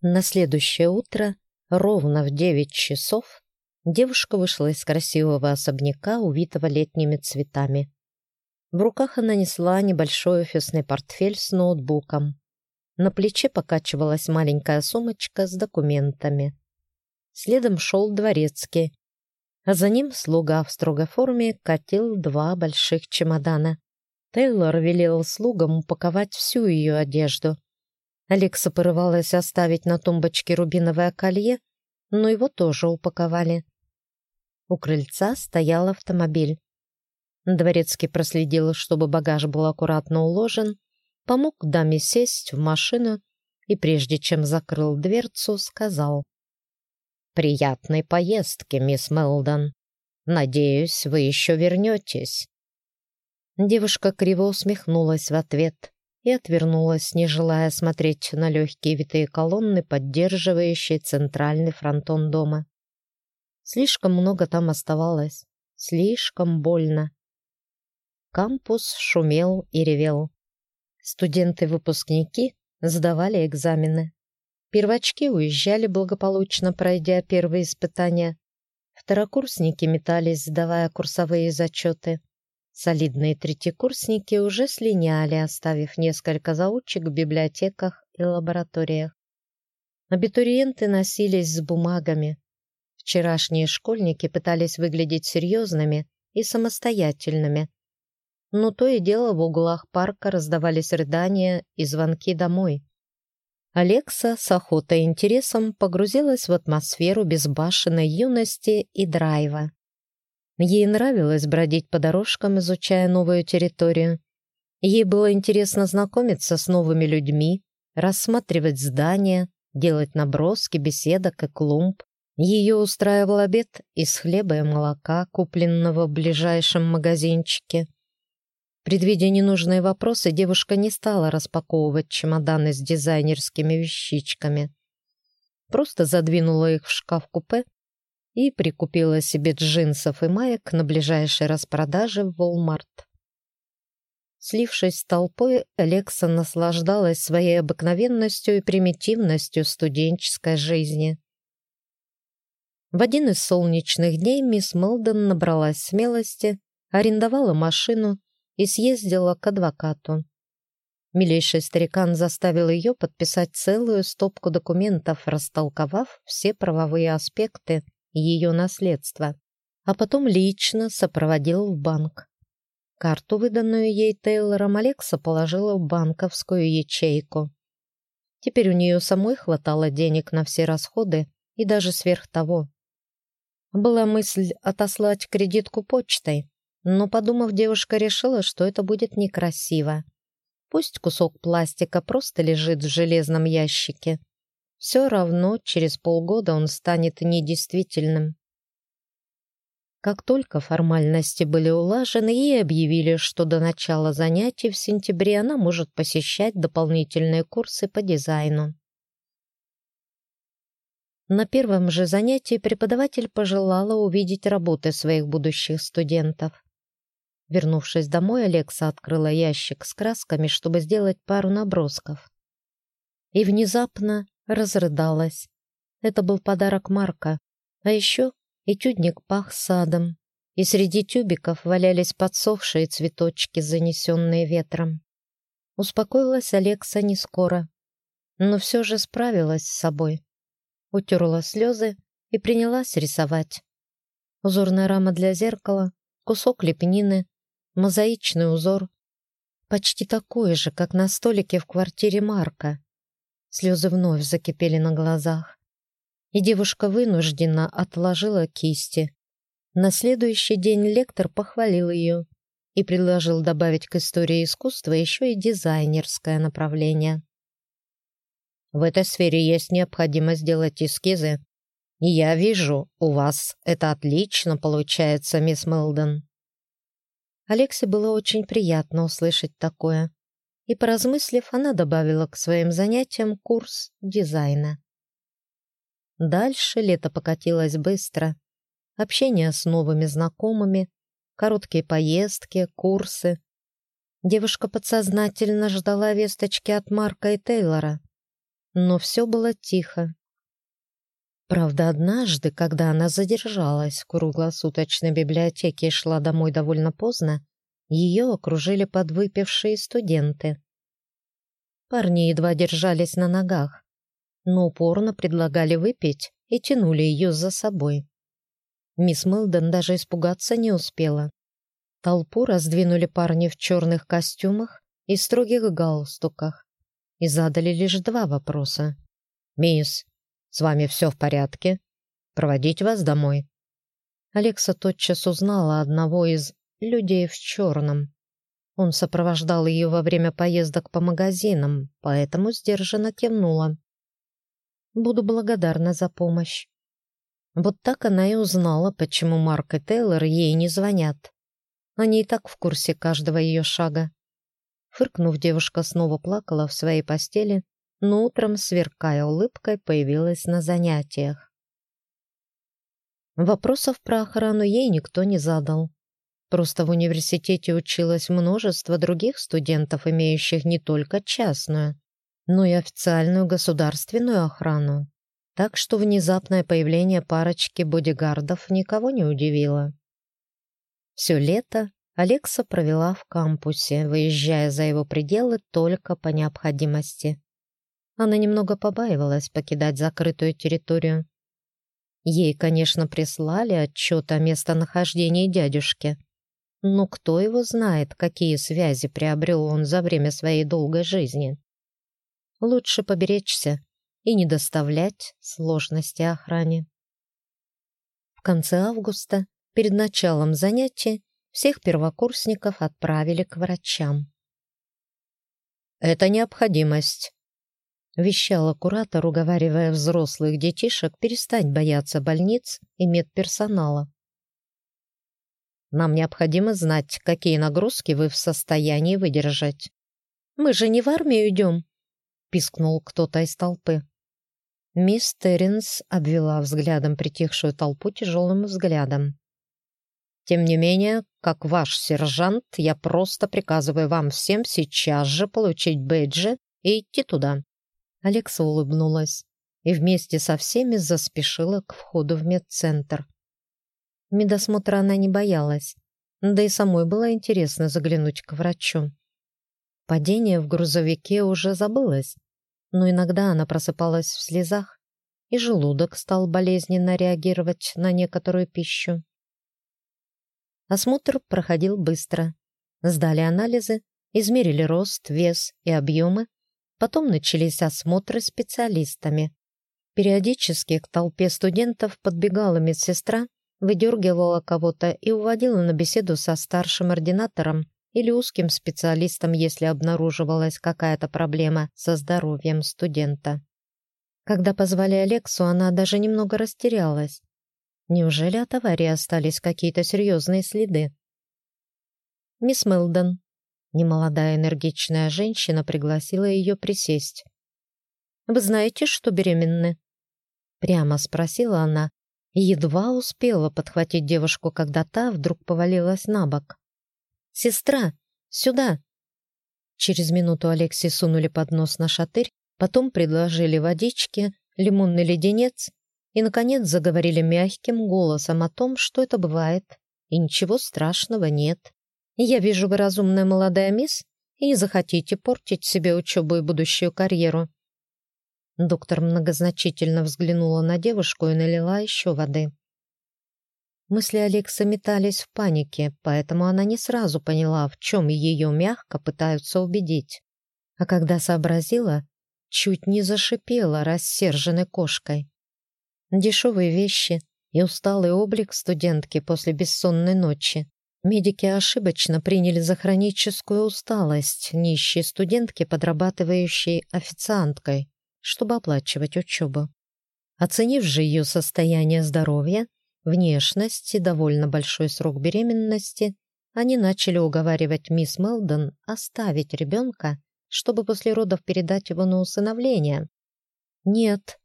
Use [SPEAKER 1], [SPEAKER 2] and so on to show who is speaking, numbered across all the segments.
[SPEAKER 1] На следующее утро, ровно в девять часов, девушка вышла из красивого особняка, увитого летними цветами. В руках она несла небольшой офисный портфель с ноутбуком. На плече покачивалась маленькая сумочка с документами. Следом шел дворецкий, а за ним слуга в строгой форме катил два больших чемодана. Тейлор велел слугам упаковать всю ее одежду — Алекса порывалась оставить на тумбочке рубиновое колье, но его тоже упаковали. У крыльца стоял автомобиль. Дворецкий проследил, чтобы багаж был аккуратно уложен, помог даме сесть в машину и, прежде чем закрыл дверцу, сказал «Приятной поездки, мисс Мелдон. Надеюсь, вы еще вернетесь». Девушка криво усмехнулась в ответ и отвернулась, не желая смотреть на легкие витые колонны, поддерживающие центральный фронтон дома. Слишком много там оставалось, слишком больно. Кампус шумел и ревел. Студенты-выпускники сдавали экзамены. Первочки уезжали благополучно, пройдя первые испытания. Второкурсники метались, сдавая курсовые зачеты. Солидные третьекурсники уже слиняли, оставив несколько заучек в библиотеках и лабораториях. Абитуриенты носились с бумагами. Вчерашние школьники пытались выглядеть серьезными и самостоятельными. Но то и дело в углах парка раздавались рыдания и звонки домой. Алекса с охотой и интересом погрузилась в атмосферу безбашенной юности и драйва. Ей нравилось бродить по дорожкам, изучая новую территорию. Ей было интересно знакомиться с новыми людьми, рассматривать здания, делать наброски, беседок и клумб. Ее устраивал обед из хлеба и молока, купленного в ближайшем магазинчике. Предвидя ненужные вопросы, девушка не стала распаковывать чемоданы с дизайнерскими вещичками. Просто задвинула их в шкаф-купе и прикупила себе джинсов и маек на ближайшей распродаже в Walmart. Слившись с толпой, Алекса наслаждалась своей обыкновенностью и примитивностью студенческой жизни. В один из солнечных дней мисс Мелдон набралась смелости, арендовала машину и съездила к адвокату. Милейший старикан заставил ее подписать целую стопку документов, растолковав все правовые аспекты ее наследство, а потом лично сопроводил в банк. Карту, выданную ей Тейлором, Алекса положила в банковскую ячейку. Теперь у нее самой хватало денег на все расходы и даже сверх того. Была мысль отослать кредитку почтой, но, подумав, девушка решила, что это будет некрасиво. Пусть кусок пластика просто лежит в железном ящике, все равно через полгода он станет недействительным. Как только формальности были улажены, ей объявили, что до начала занятий в сентябре она может посещать дополнительные курсы по дизайну. На первом же занятии преподаватель пожелала увидеть работы своих будущих студентов. Вернувшись домой, Алекса открыла ящик с красками, чтобы сделать пару набросков. И внезапно разрыдалась. Это был подарок Марка. А еще этюдник пах садом, и среди тюбиков валялись подсохшие цветочки, занесенные ветром. Успокоилась Алекса не скоро, но все же справилась с собой. Утерла слезы и принялась рисовать. Узорная рама для зеркала, кусок лепнины, мозаичный узор, почти такой же, как на столике в квартире Марка. Слезы вновь закипели на глазах. И девушка вынуждена отложила кисти. На следующий день лектор похвалил ее и предложил добавить к истории искусства еще и дизайнерское направление. В этой сфере есть необходимость делать эскизы. И я вижу, у вас это отлично получается, мисс Мелдон. Алексе было очень приятно услышать такое и, поразмыслив, она добавила к своим занятиям курс дизайна. Дальше лето покатилось быстро. Общение с новыми знакомыми, короткие поездки, курсы. Девушка подсознательно ждала весточки от Марка и Тейлора. но все было тихо. Правда, однажды, когда она задержалась в круглосуточной библиотеке и шла домой довольно поздно, ее окружили подвыпившие студенты. Парни едва держались на ногах, но упорно предлагали выпить и тянули ее за собой. Мисс Мэлден даже испугаться не успела. Толпу раздвинули парни в черных костюмах и строгих галстуках и задали лишь два вопроса. «Мисс, с вами все в порядке? Проводить вас домой?» Алекса тотчас узнала одного из людей в черном. Он сопровождал ее во время поездок по магазинам, поэтому сдержанно кивнула. «Буду благодарна за помощь». Вот так она и узнала, почему Марк и Тейлор ей не звонят. Они и так в курсе каждого ее шага. Фыркнув, девушка снова плакала в своей постели, но утром, сверкая улыбкой, появилась на занятиях. Вопросов про охрану ей никто не задал. Просто в университете училось множество других студентов, имеющих не только частную, но и официальную государственную охрану. Так что внезапное появление парочки бодигардов никого не удивило. Все лето Алекса провела в кампусе, выезжая за его пределы только по необходимости. Она немного побаивалась покидать закрытую территорию. Ей, конечно, прислали отчет о местонахождении дядюшки. Но кто его знает, какие связи приобрел он за время своей долгой жизни? Лучше поберечься и не доставлять сложности охране. В конце августа Перед началом занятия всех первокурсников отправили к врачам. «Это необходимость», — вещала куратор, уговаривая взрослых детишек перестать бояться больниц и медперсонала. «Нам необходимо знать, какие нагрузки вы в состоянии выдержать». «Мы же не в армию идем», — пискнул кто-то из толпы. Мисс Терренс обвела взглядом притихшую толпу тяжелым взглядом. Тем не менее, как ваш сержант, я просто приказываю вам всем сейчас же получить бейджи и идти туда». Алекса улыбнулась и вместе со всеми заспешила к входу в медцентр. Медосмотра она не боялась, да и самой было интересно заглянуть к врачу. Падение в грузовике уже забылось, но иногда она просыпалась в слезах, и желудок стал болезненно реагировать на некоторую пищу. Осмотр проходил быстро. Сдали анализы, измерили рост, вес и объемы. Потом начались осмотры специалистами. Периодически к толпе студентов подбегала медсестра, выдергивала кого-то и уводила на беседу со старшим ординатором или узким специалистом, если обнаруживалась какая-то проблема со здоровьем студента. Когда позвали Алексу, она даже немного растерялась. Неужели от аварии остались какие-то серьезные следы? Мисс Мелдон, немолодая энергичная женщина, пригласила ее присесть. «Вы знаете, что беременны?» Прямо спросила она едва успела подхватить девушку, когда та вдруг повалилась на бок. «Сестра, сюда!» Через минуту Алексе сунули под нос на шатырь, потом предложили водички, лимонный леденец и, наконец, заговорили мягким голосом о том, что это бывает, и ничего страшного нет. «Я вижу, вы разумная молодая мисс и не захотите портить себе учебу и будущую карьеру». Доктор многозначительно взглянула на девушку и налила еще воды. Мысли Алекса метались в панике, поэтому она не сразу поняла, в чем ее мягко пытаются убедить. А когда сообразила, чуть не зашипела рассерженной кошкой. Дешевые вещи и усталый облик студентки после бессонной ночи. Медики ошибочно приняли за хроническую усталость нищей студентки, подрабатывающей официанткой, чтобы оплачивать учебу. Оценив же ее состояние здоровья, внешность и довольно большой срок беременности, они начали уговаривать мисс Мелдон оставить ребенка, чтобы после родов передать его на усыновление. Нет,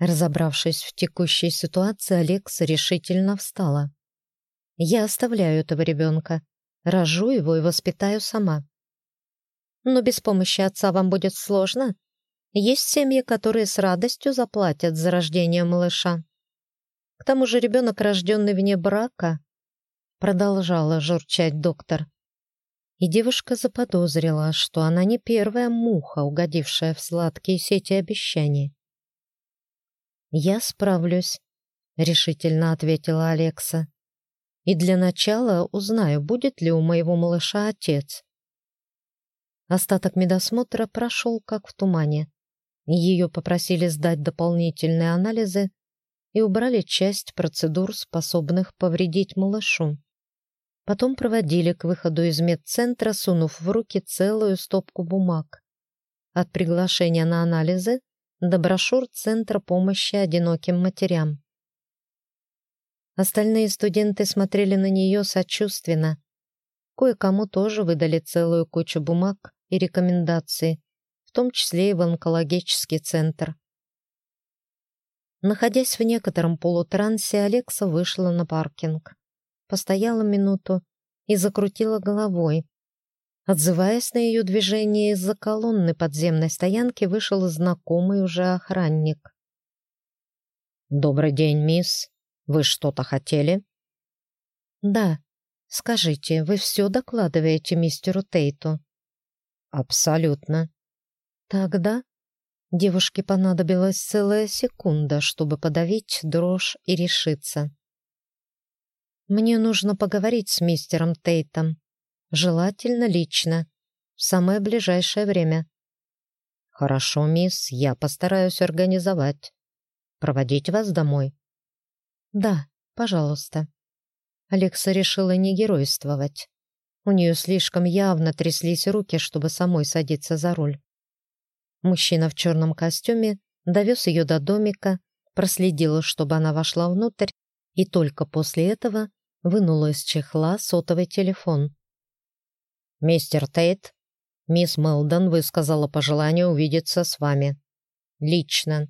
[SPEAKER 1] Разобравшись в текущей ситуации, Алекса решительно встала. «Я оставляю этого ребенка, рожу его и воспитаю сама». «Но без помощи отца вам будет сложно?» Есть семьи, которые с радостью заплатят за рождение малыша. К тому же ребенок, рожденный вне брака, продолжала журчать доктор. И девушка заподозрила, что она не первая муха, угодившая в сладкие сети обещаний. «Я справлюсь», — решительно ответила Алекса. «И для начала узнаю, будет ли у моего малыша отец». Остаток медосмотра прошел как в тумане. Ее попросили сдать дополнительные анализы и убрали часть процедур, способных повредить малышу. Потом проводили к выходу из медцентра, сунув в руки целую стопку бумаг. От приглашения на анализы до брошюр Центра помощи одиноким матерям. Остальные студенты смотрели на нее сочувственно. Кое-кому тоже выдали целую кучу бумаг и рекомендаций, в том числе и в онкологический центр. Находясь в некотором полутрансе, Алекса вышла на паркинг. Постояла минуту и закрутила головой, Отзываясь на ее движение из-за колонны подземной стоянки, вышел знакомый уже охранник. «Добрый день, мисс. Вы что-то хотели?» «Да. Скажите, вы все докладываете мистеру Тейту?» «Абсолютно». «Тогда...» Девушке понадобилась целая секунда, чтобы подавить дрожь и решиться. «Мне нужно поговорить с мистером Тейтом. Желательно лично. В самое ближайшее время. Хорошо, мисс, я постараюсь организовать. Проводить вас домой? Да, пожалуйста. Алекса решила не геройствовать. У нее слишком явно тряслись руки, чтобы самой садиться за руль. Мужчина в черном костюме довез ее до домика, проследил, чтобы она вошла внутрь, и только после этого вынула из чехла сотовый телефон. «Мистер Тейт, мисс Мелдон высказала пожелание увидеться с вами. Лично».